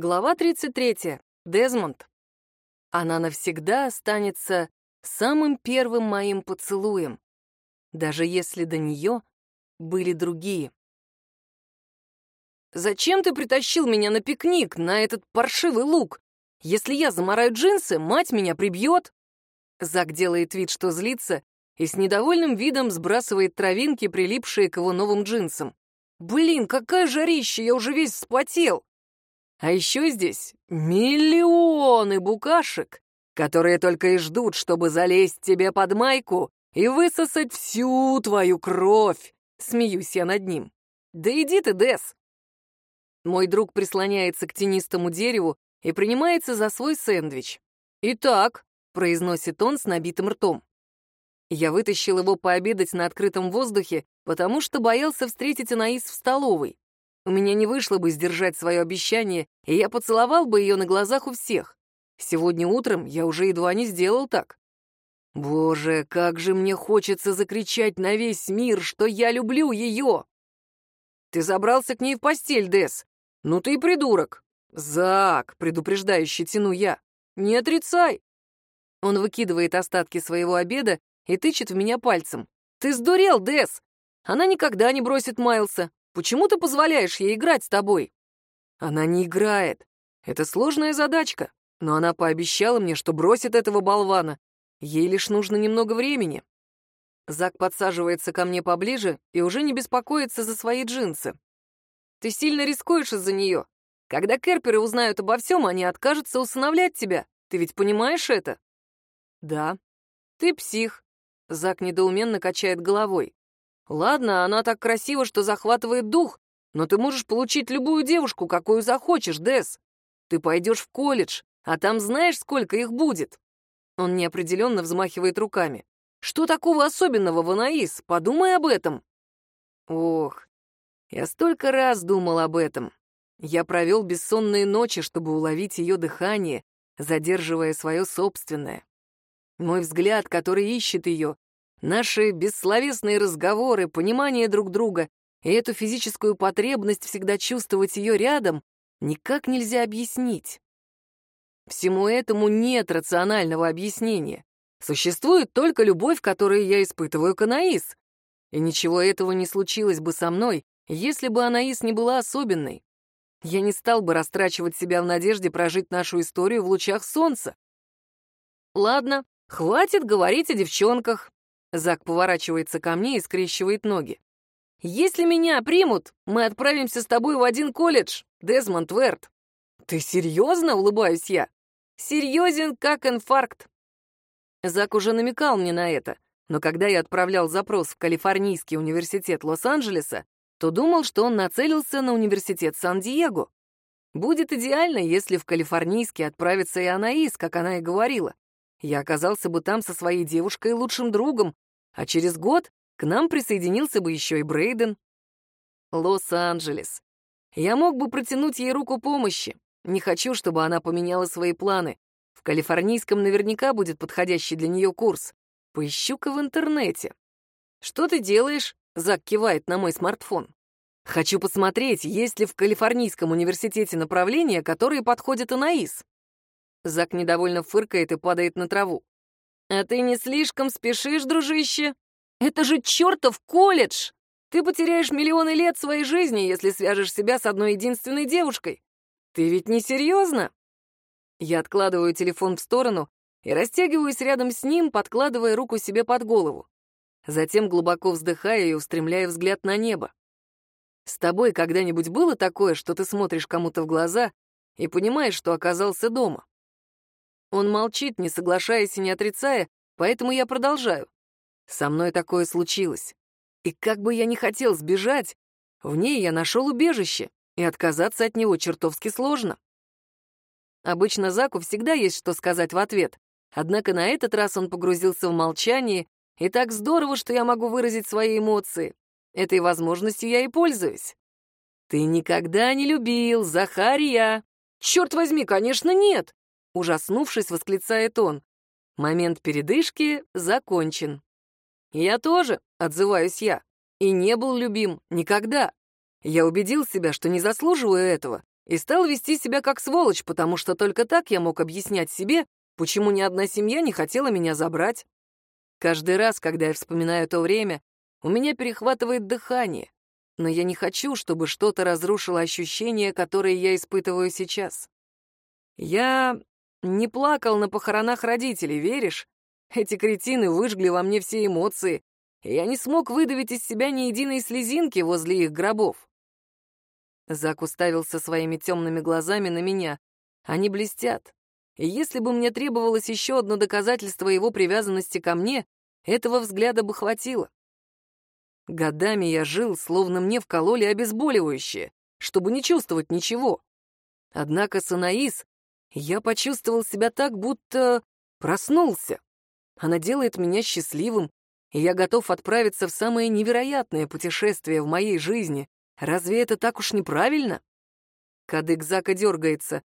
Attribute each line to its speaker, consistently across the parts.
Speaker 1: Глава 33. Дезмонд. Она навсегда останется самым первым моим поцелуем, даже если до нее были другие. «Зачем ты притащил меня на пикник, на этот паршивый лук? Если я замораю джинсы, мать меня прибьет!» Зак делает вид, что злится, и с недовольным видом сбрасывает травинки, прилипшие к его новым джинсам. «Блин, какая жарища, я уже весь вспотел!» А еще здесь миллионы букашек, которые только и ждут, чтобы залезть тебе под майку и высосать всю твою кровь. Смеюсь я над ним. Да иди ты, Дес. Мой друг прислоняется к тенистому дереву и принимается за свой сэндвич. «Итак», — произносит он с набитым ртом. Я вытащил его пообедать на открытом воздухе, потому что боялся встретить Анаис в столовой. У меня не вышло бы сдержать свое обещание, и я поцеловал бы ее на глазах у всех. Сегодня утром я уже едва не сделал так. Боже, как же мне хочется закричать на весь мир, что я люблю ее! Ты забрался к ней в постель, Дес. Ну ты и придурок. Зак, предупреждающе тяну я. Не отрицай. Он выкидывает остатки своего обеда и тычет в меня пальцем. Ты сдурел, Дес. Она никогда не бросит Майлса. Почему ты позволяешь ей играть с тобой?» «Она не играет. Это сложная задачка, но она пообещала мне, что бросит этого болвана. Ей лишь нужно немного времени». Зак подсаживается ко мне поближе и уже не беспокоится за свои джинсы. «Ты сильно рискуешь из-за нее. Когда Керперы узнают обо всем, они откажутся усыновлять тебя. Ты ведь понимаешь это?» «Да». «Ты псих». Зак недоуменно качает головой. Ладно, она так красива, что захватывает дух, но ты можешь получить любую девушку, какую захочешь, Дес. Ты пойдешь в колледж, а там знаешь, сколько их будет?» Он неопределенно взмахивает руками. «Что такого особенного в Анаис? Подумай об этом!» Ох, я столько раз думал об этом. Я провел бессонные ночи, чтобы уловить ее дыхание, задерживая свое собственное. Мой взгляд, который ищет ее, Наши бессловесные разговоры, понимание друг друга и эту физическую потребность всегда чувствовать ее рядом никак нельзя объяснить. Всему этому нет рационального объяснения. Существует только любовь, которую я испытываю к Анаис. И ничего этого не случилось бы со мной, если бы Анаис не была особенной. Я не стал бы растрачивать себя в надежде прожить нашу историю в лучах солнца. Ладно, хватит говорить о девчонках. Зак поворачивается ко мне и скрещивает ноги. «Если меня примут, мы отправимся с тобой в один колледж, Дезмонд Верт». «Ты серьезно?» — улыбаюсь я. «Серьезен, как инфаркт». Зак уже намекал мне на это, но когда я отправлял запрос в Калифорнийский университет Лос-Анджелеса, то думал, что он нацелился на университет Сан-Диего. Будет идеально, если в Калифорнийский отправится и Анаис, как она и говорила я оказался бы там со своей девушкой и лучшим другом, а через год к нам присоединился бы еще и Брейден. Лос-Анджелес. Я мог бы протянуть ей руку помощи. Не хочу, чтобы она поменяла свои планы. В калифорнийском наверняка будет подходящий для нее курс. Поищу-ка в интернете. «Что ты делаешь?» — Зак кивает на мой смартфон. «Хочу посмотреть, есть ли в Калифорнийском университете направления, которые подходят Анаис. Зак недовольно фыркает и падает на траву. «А ты не слишком спешишь, дружище? Это же чертов колледж! Ты потеряешь миллионы лет своей жизни, если свяжешь себя с одной единственной девушкой. Ты ведь не серьезно?» Я откладываю телефон в сторону и растягиваюсь рядом с ним, подкладывая руку себе под голову. Затем глубоко вздыхаю и устремляю взгляд на небо. С тобой когда-нибудь было такое, что ты смотришь кому-то в глаза и понимаешь, что оказался дома? Он молчит, не соглашаясь и не отрицая, поэтому я продолжаю. Со мной такое случилось. И как бы я ни хотел сбежать, в ней я нашел убежище, и отказаться от него чертовски сложно. Обычно Заку всегда есть что сказать в ответ, однако на этот раз он погрузился в молчание, и так здорово, что я могу выразить свои эмоции. Этой возможностью я и пользуюсь. «Ты никогда не любил, Захария!» «Черт возьми, конечно, нет!» Ужаснувшись, восклицает он. Момент передышки закончен. «Я тоже», — отзываюсь я, — «и не был любим никогда. Я убедил себя, что не заслуживаю этого, и стал вести себя как сволочь, потому что только так я мог объяснять себе, почему ни одна семья не хотела меня забрать. Каждый раз, когда я вспоминаю то время, у меня перехватывает дыхание, но я не хочу, чтобы что-то разрушило ощущения, которые я испытываю сейчас. Я не плакал на похоронах родителей, веришь? Эти кретины выжгли во мне все эмоции, и я не смог выдавить из себя ни единой слезинки возле их гробов. Зак уставился своими темными глазами на меня. Они блестят. И если бы мне требовалось еще одно доказательство его привязанности ко мне, этого взгляда бы хватило. Годами я жил, словно мне вкололи обезболивающее, чтобы не чувствовать ничего. Однако с Анаис я почувствовал себя так, будто проснулся. Она делает меня счастливым, и я готов отправиться в самое невероятное путешествие в моей жизни. Разве это так уж неправильно? Кадык Зака дергается.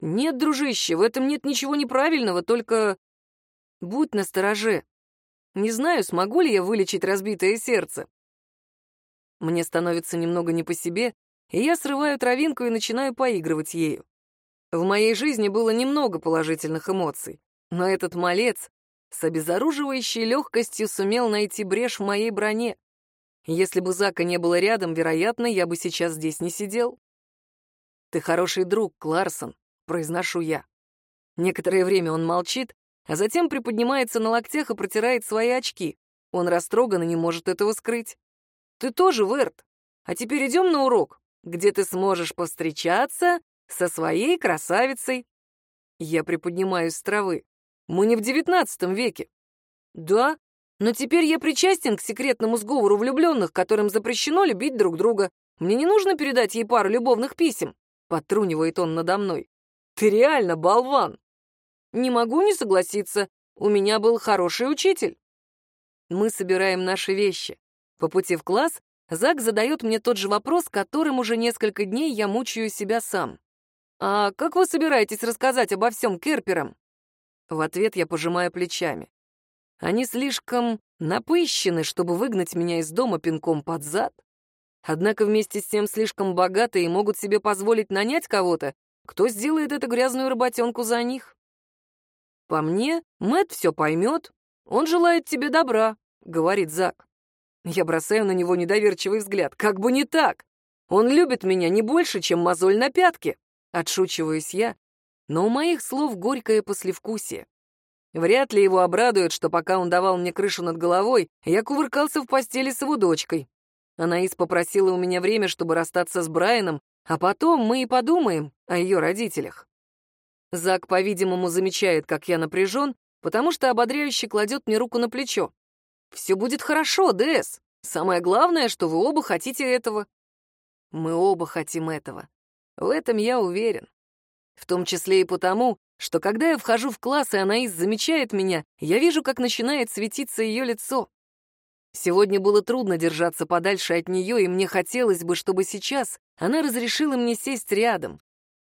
Speaker 1: Нет, дружище, в этом нет ничего неправильного, только... Будь настороже. Не знаю, смогу ли я вылечить разбитое сердце. Мне становится немного не по себе, и я срываю травинку и начинаю поигрывать ею. В моей жизни было немного положительных эмоций, но этот малец с обезоруживающей легкостью сумел найти брешь в моей броне. Если бы Зака не было рядом, вероятно, я бы сейчас здесь не сидел. «Ты хороший друг, Кларсон», — произношу я. Некоторое время он молчит, а затем приподнимается на локтях и протирает свои очки. Он растроган и не может этого скрыть. «Ты тоже, Верт. А теперь идем на урок, где ты сможешь повстречаться со своей красавицей». Я приподнимаюсь с травы. Мы не в девятнадцатом веке. Да, но теперь я причастен к секретному сговору влюбленных, которым запрещено любить друг друга. Мне не нужно передать ей пару любовных писем. Подтрунивает он надо мной. Ты реально болван. Не могу не согласиться. У меня был хороший учитель. Мы собираем наши вещи. По пути в класс Зак задает мне тот же вопрос, которым уже несколько дней я мучаю себя сам. «А как вы собираетесь рассказать обо всем Керперам?» В ответ я пожимаю плечами. Они слишком напыщены, чтобы выгнать меня из дома пинком под зад. Однако вместе с тем слишком богаты и могут себе позволить нанять кого-то, кто сделает эту грязную работенку за них. По мне, Мэт все поймет. Он желает тебе добра, говорит Зак. Я бросаю на него недоверчивый взгляд. Как бы не так. Он любит меня не больше, чем мозоль на пятке. Отшучиваюсь я, но у моих слов горькое послевкусие. Вряд ли его обрадует, что пока он давал мне крышу над головой, я кувыркался в постели с его дочкой. Анаис попросила у меня время, чтобы расстаться с Брайаном, а потом мы и подумаем о ее родителях. Зак, по-видимому, замечает, как я напряжен, потому что ободряюще кладет мне руку на плечо. «Все будет хорошо, Дэс. Самое главное, что вы оба хотите этого». Мы оба хотим этого. В этом я уверен. В том числе и потому, что когда я вхожу в класс, и Анаис замечает меня, я вижу, как начинает светиться ее лицо. Сегодня было трудно держаться подальше от нее, и мне хотелось бы, чтобы сейчас она разрешила мне сесть рядом.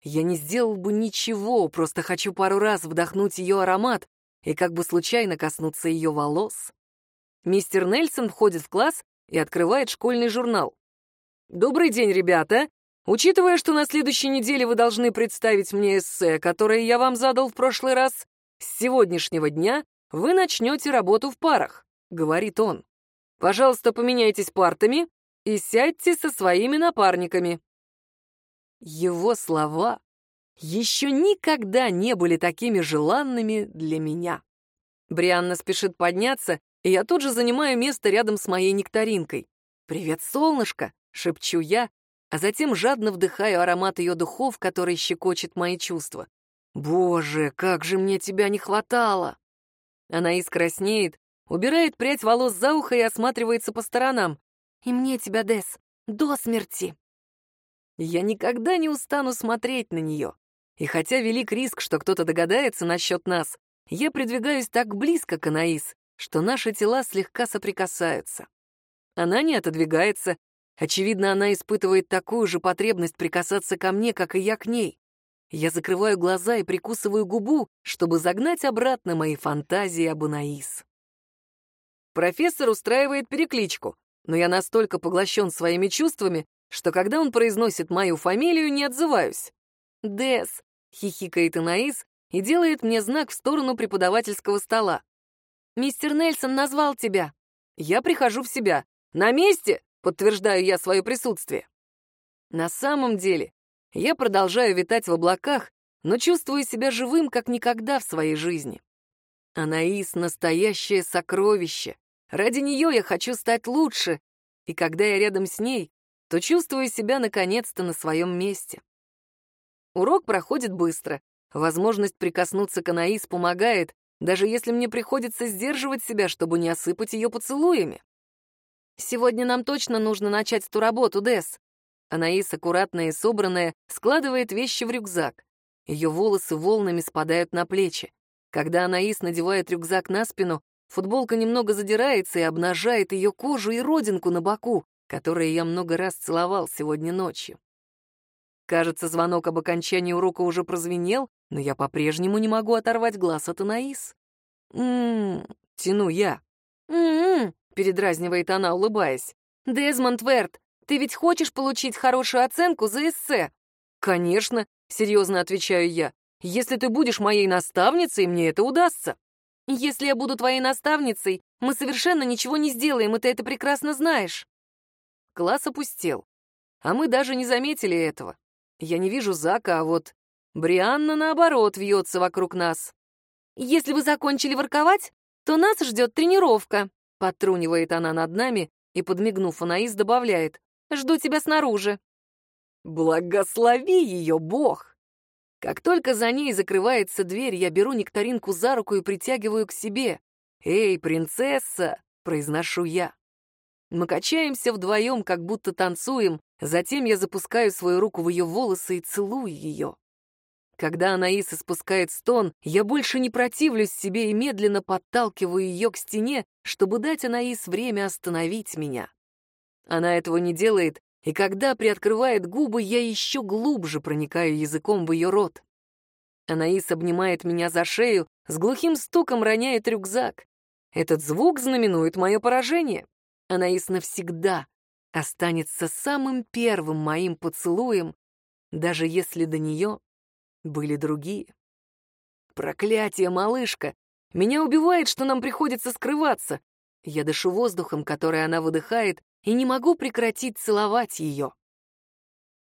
Speaker 1: Я не сделал бы ничего, просто хочу пару раз вдохнуть ее аромат и как бы случайно коснуться ее волос. Мистер Нельсон входит в класс и открывает школьный журнал. «Добрый день, ребята! Учитывая, что на следующей неделе вы должны представить мне эссе, которое я вам задал в прошлый раз, с сегодняшнего дня вы начнете работу в парах», — говорит он. «Пожалуйста, поменяйтесь партами и сядьте со своими напарниками». Его слова еще никогда не были такими желанными для меня. Брианна спешит подняться, и я тут же занимаю место рядом с моей нектаринкой. «Привет, солнышко!» — шепчу я, а затем жадно вдыхаю аромат ее духов, который щекочет мои чувства. «Боже, как же мне тебя не хватало!» Она искраснеет, убирает прядь волос за ухо и осматривается по сторонам. «И мне тебя, Дес, до смерти!» Я никогда не устану смотреть на нее. И хотя велик риск, что кто-то догадается насчет нас, я придвигаюсь так близко к Анаис, что наши тела слегка соприкасаются. Она не отодвигается, Очевидно, она испытывает такую же потребность прикасаться ко мне, как и я к ней. Я закрываю глаза и прикусываю губу, чтобы загнать обратно мои фантазии об Анаис. Профессор устраивает перекличку, но я настолько поглощен своими чувствами, что когда он произносит мою фамилию, не отзываюсь. «Дэс», — хихикает Инаис и делает мне знак в сторону преподавательского стола. «Мистер Нельсон назвал тебя». Я прихожу в себя. «На месте?» — подтверждаю я свое присутствие. На самом деле, я продолжаю витать в облаках, но чувствую себя живым, как никогда в своей жизни. Анаис — настоящее сокровище. Ради нее я хочу стать лучше, и когда я рядом с ней, то чувствую себя наконец-то на своем месте. Урок проходит быстро. Возможность прикоснуться к Анаис помогает, даже если мне приходится сдерживать себя, чтобы не осыпать ее поцелуями. «Сегодня нам точно нужно начать ту работу, Десс». Анаис, аккуратная и собранная, складывает вещи в рюкзак. Ее волосы волнами спадают на плечи. Когда Анаис надевает рюкзак на спину, футболка немного задирается и обнажает ее кожу и родинку на боку, которые я много раз целовал сегодня ночью. Кажется, звонок об окончании урока уже прозвенел, но я по-прежнему не могу оторвать глаз от Анаис. «М-м-м», тяну я. «М-м-м», передразнивает она, улыбаясь. «Дезмонд Верт, ты ведь хочешь получить хорошую оценку за эссе?» «Конечно», — серьезно отвечаю я. «Если ты будешь моей наставницей, мне это удастся». «Если я буду твоей наставницей, мы совершенно ничего не сделаем, и ты это прекрасно знаешь». Класс опустел. А мы даже не заметили этого. Я не вижу Зака, а вот Брианна, наоборот, вьется вокруг нас. «Если вы закончили ворковать, то нас ждет тренировка», — подтрунивает она над нами и, подмигнув Анаис, добавляет. «Жду тебя снаружи». Благослови ее, Бог! Как только за ней закрывается дверь, я беру нектаринку за руку и притягиваю к себе. «Эй, принцесса!» — произношу я. Мы качаемся вдвоем, как будто танцуем, затем я запускаю свою руку в ее волосы и целую ее. Когда Анаис испускает стон, я больше не противлюсь себе и медленно подталкиваю ее к стене, чтобы дать Анаис время остановить меня. Она этого не делает, и когда приоткрывает губы, я еще глубже проникаю языком в ее рот. Анаис обнимает меня за шею, с глухим стуком роняет рюкзак. Этот звук знаменует мое поражение. Анаис навсегда останется самым первым моим поцелуем, даже если до нее были другие. Проклятие, малышка! Меня убивает, что нам приходится скрываться. Я дышу воздухом, который она выдыхает, и не могу прекратить целовать ее.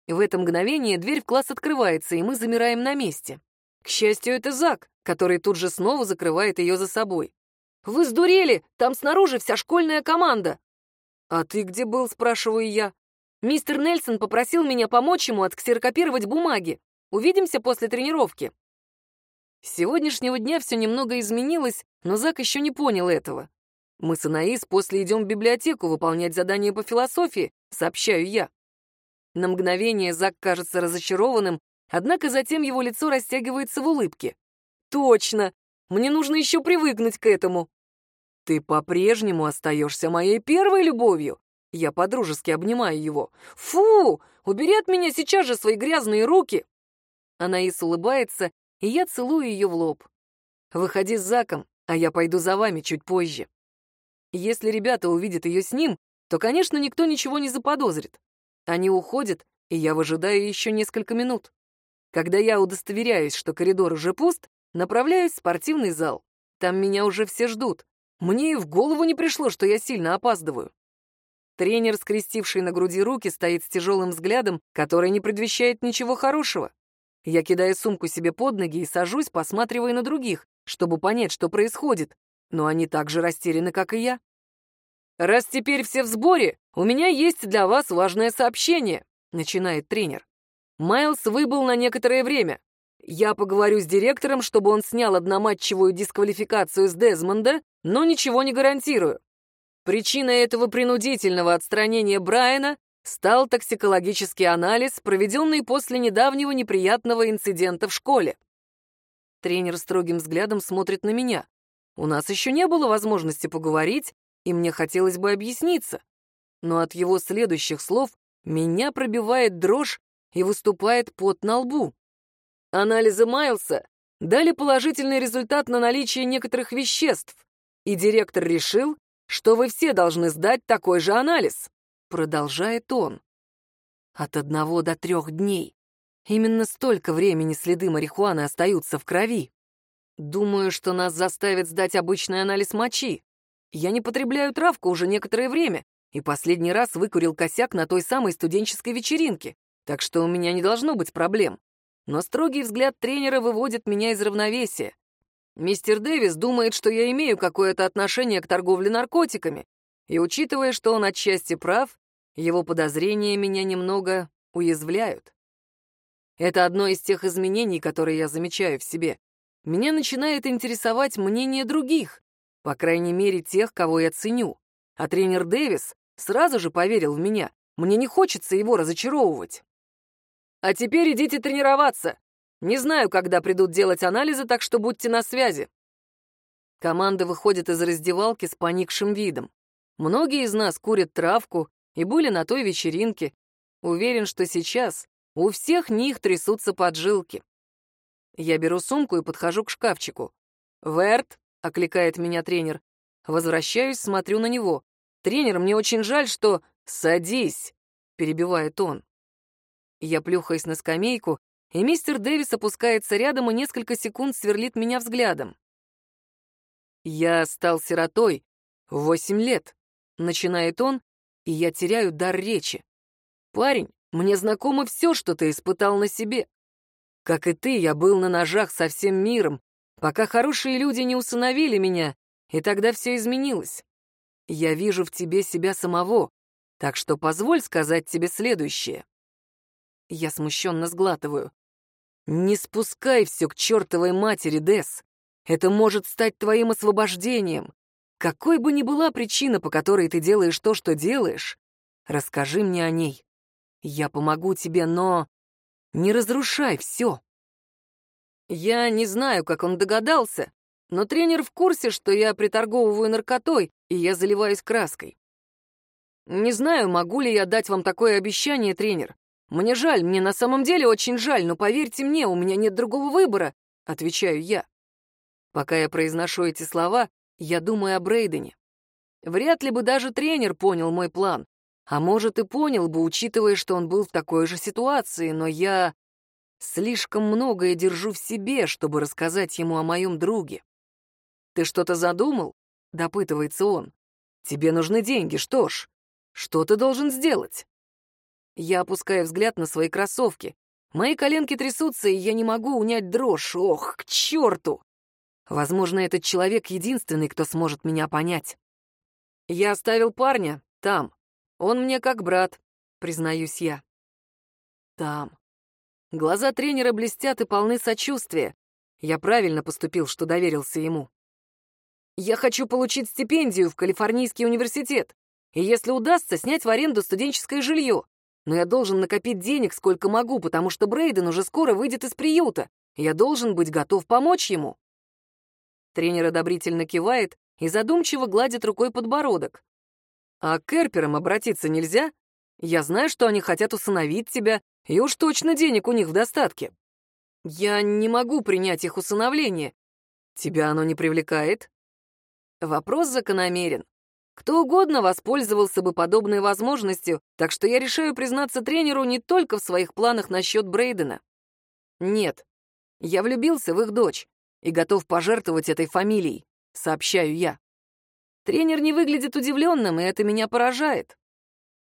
Speaker 1: В это мгновение дверь в класс открывается, и мы замираем на месте. К счастью, это Зак, который тут же снова закрывает ее за собой. «Вы сдурели! Там снаружи вся школьная команда!» «А ты где был?» — спрашиваю я. «Мистер Нельсон попросил меня помочь ему отксерокопировать бумаги. Увидимся после тренировки». С сегодняшнего дня все немного изменилось, но Зак еще не понял этого. Мы с Анаис после идем в библиотеку выполнять задание по философии, сообщаю я. На мгновение Зак кажется разочарованным, однако затем его лицо растягивается в улыбке. «Точно! Мне нужно еще привыкнуть к этому!» «Ты по-прежнему остаешься моей первой любовью!» Я подружески обнимаю его. «Фу! Убери от меня сейчас же свои грязные руки!» Анаис улыбается, и я целую ее в лоб. «Выходи с Заком, а я пойду за вами чуть позже». Если ребята увидят ее с ним, то, конечно, никто ничего не заподозрит. Они уходят, и я выжидаю еще несколько минут. Когда я удостоверяюсь, что коридор уже пуст, направляюсь в спортивный зал. Там меня уже все ждут. Мне и в голову не пришло, что я сильно опаздываю. Тренер, скрестивший на груди руки, стоит с тяжелым взглядом, который не предвещает ничего хорошего. Я кидаю сумку себе под ноги и сажусь, посматривая на других, чтобы понять, что происходит но они так же растеряны, как и я. «Раз теперь все в сборе, у меня есть для вас важное сообщение», — начинает тренер. Майлз выбыл на некоторое время. Я поговорю с директором, чтобы он снял одноматчевую дисквалификацию с Дезмонда, но ничего не гарантирую. Причиной этого принудительного отстранения Брайана стал токсикологический анализ, проведенный после недавнего неприятного инцидента в школе. Тренер строгим взглядом смотрит на меня. У нас еще не было возможности поговорить, и мне хотелось бы объясниться. Но от его следующих слов меня пробивает дрожь и выступает пот на лбу. Анализы Майлса дали положительный результат на наличие некоторых веществ, и директор решил, что вы все должны сдать такой же анализ. Продолжает он. От одного до трех дней. Именно столько времени следы марихуаны остаются в крови. Думаю, что нас заставят сдать обычный анализ мочи. Я не потребляю травку уже некоторое время, и последний раз выкурил косяк на той самой студенческой вечеринке, так что у меня не должно быть проблем. Но строгий взгляд тренера выводит меня из равновесия. Мистер Дэвис думает, что я имею какое-то отношение к торговле наркотиками, и, учитывая, что он отчасти прав, его подозрения меня немного уязвляют. Это одно из тех изменений, которые я замечаю в себе. Меня начинает интересовать мнение других, по крайней мере, тех, кого я ценю. А тренер Дэвис сразу же поверил в меня. Мне не хочется его разочаровывать. А теперь идите тренироваться. Не знаю, когда придут делать анализы, так что будьте на связи. Команда выходит из раздевалки с поникшим видом. Многие из нас курят травку и были на той вечеринке. Уверен, что сейчас у всех них трясутся поджилки. Я беру сумку и подхожу к шкафчику. «Верт», — окликает меня тренер. Возвращаюсь, смотрю на него. «Тренер, мне очень жаль, что...» «Садись», — перебивает он. Я плюхаюсь на скамейку, и мистер Дэвис опускается рядом и несколько секунд сверлит меня взглядом. «Я стал сиротой восемь лет», — начинает он, и я теряю дар речи. «Парень, мне знакомо все, что ты испытал на себе. Как и ты, я был на ножах со всем миром, пока хорошие люди не усыновили меня, и тогда все изменилось. Я вижу в тебе себя самого, так что позволь сказать тебе следующее. Я смущенно сглатываю. Не спускай все к чертовой матери, Дес. Это может стать твоим освобождением. Какой бы ни была причина, по которой ты делаешь то, что делаешь, расскажи мне о ней. Я помогу тебе, но не разрушай все. Я не знаю, как он догадался, но тренер в курсе, что я приторговываю наркотой, и я заливаюсь краской. Не знаю, могу ли я дать вам такое обещание, тренер. Мне жаль, мне на самом деле очень жаль, но поверьте мне, у меня нет другого выбора, отвечаю я. Пока я произношу эти слова, я думаю о Брейдене. Вряд ли бы даже тренер понял мой план. А может, и понял бы, учитывая, что он был в такой же ситуации, но я слишком многое держу в себе, чтобы рассказать ему о моем друге. «Ты что-то задумал?» — допытывается он. «Тебе нужны деньги, что ж, что ты должен сделать?» Я опускаю взгляд на свои кроссовки. Мои коленки трясутся, и я не могу унять дрожь. Ох, к черту! Возможно, этот человек единственный, кто сможет меня понять. Я оставил парня там. Он мне как брат, признаюсь я. Там. Глаза тренера блестят и полны сочувствия. Я правильно поступил, что доверился ему. Я хочу получить стипендию в Калифорнийский университет, и если удастся, снять в аренду студенческое жилье. Но я должен накопить денег сколько могу, потому что Брейден уже скоро выйдет из приюта, я должен быть готов помочь ему. Тренер одобрительно кивает и задумчиво гладит рукой подбородок. «А к Эрперам обратиться нельзя? Я знаю, что они хотят усыновить тебя, и уж точно денег у них в достатке. Я не могу принять их усыновление. Тебя оно не привлекает?» Вопрос закономерен. Кто угодно воспользовался бы подобной возможностью, так что я решаю признаться тренеру не только в своих планах насчет Брейдена. Нет, я влюбился в их дочь, и готов пожертвовать этой фамилией, сообщаю я. Тренер не выглядит удивленным, и это меня поражает.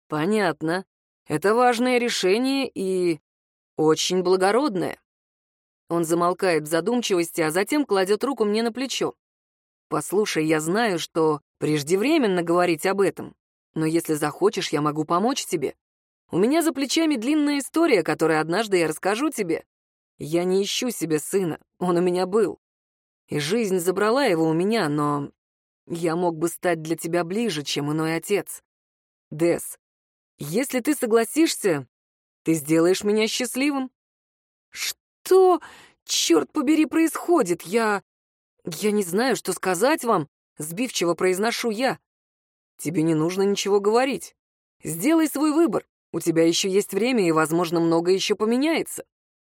Speaker 1: Понятно. Это важное решение и очень благородное. Он замолкает в задумчивости, а затем кладет руку мне на плечо. «Послушай, я знаю, что преждевременно говорить об этом, но если захочешь, я могу помочь тебе. У меня за плечами длинная история, которую однажды я расскажу тебе. Я не ищу себе сына, он у меня был. И жизнь забрала его у меня, но я мог бы стать для тебя ближе, чем иной отец. Дес, если ты согласишься, ты сделаешь меня счастливым. Что, черт побери, происходит? Я... Я не знаю, что сказать вам, сбивчиво произношу я. Тебе не нужно ничего говорить. Сделай свой выбор. У тебя еще есть время, и, возможно, многое еще поменяется.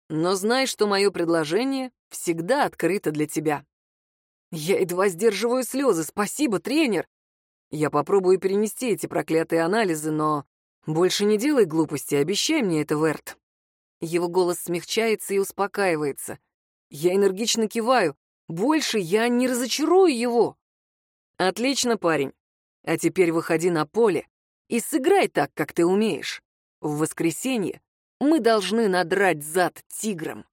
Speaker 1: Но знай, что мое предложение всегда открыто для тебя. Я едва сдерживаю слезы. Спасибо, тренер. Я попробую перенести эти проклятые анализы, но Больше не делай глупости, обещай мне это, Верт. Его голос смягчается и успокаивается. Я энергично киваю. Больше я не разочарую его. Отлично, парень. А теперь выходи на поле и сыграй так, как ты умеешь. В воскресенье мы должны надрать зад тиграм.